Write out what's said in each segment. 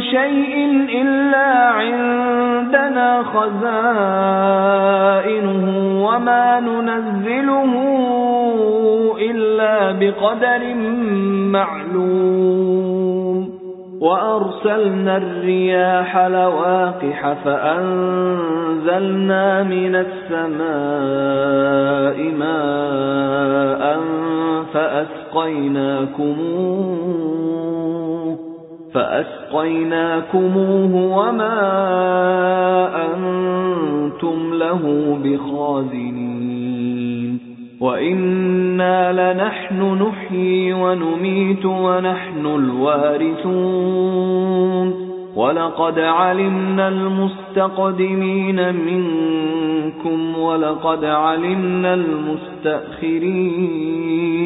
شيء إلا عندنا خزائنه وما ننزله إلا بقدر معلوم. وأرسلنا الرياح لواقح فأنزلنا من السماء ماء فأسقيناكموه. فأسقيناكموه وما أنتم له بخازنين. وإنا لنحن نحيي ونميت ونحن الوارثون. ولقد علمنا المستقدمين منكم ولقد علمنا المستأخرين.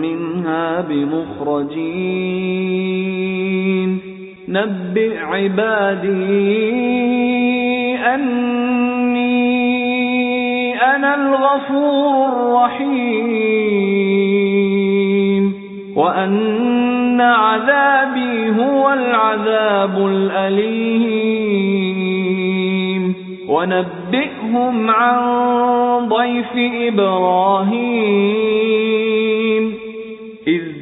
بمخرجين. نبئ عبادي أني أنا الغفور الرحيم. وأن عذابي هو العذاب الأليم. ونبئهم عن ضيف إبراهيم.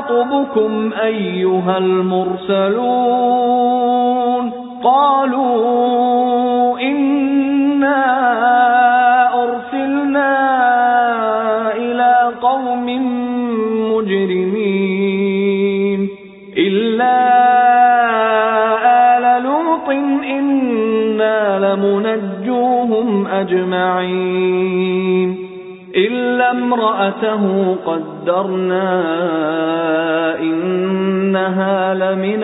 خطبكم أيها المرسلون. قالوا إنا أرسلنا إلى قوم مجرمين. إلا آل لوط إنا لمنجوهم أجمعين. إلا امرأته قدرنا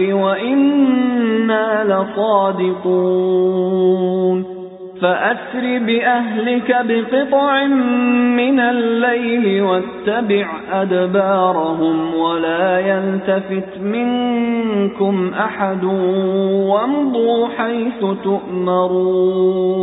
وإنا لصادقون. فأسر بأهلك بقطع من الليل واتبع أدبارهم ولا يلتفت منكم أحد وامضوا حيث تؤمرون.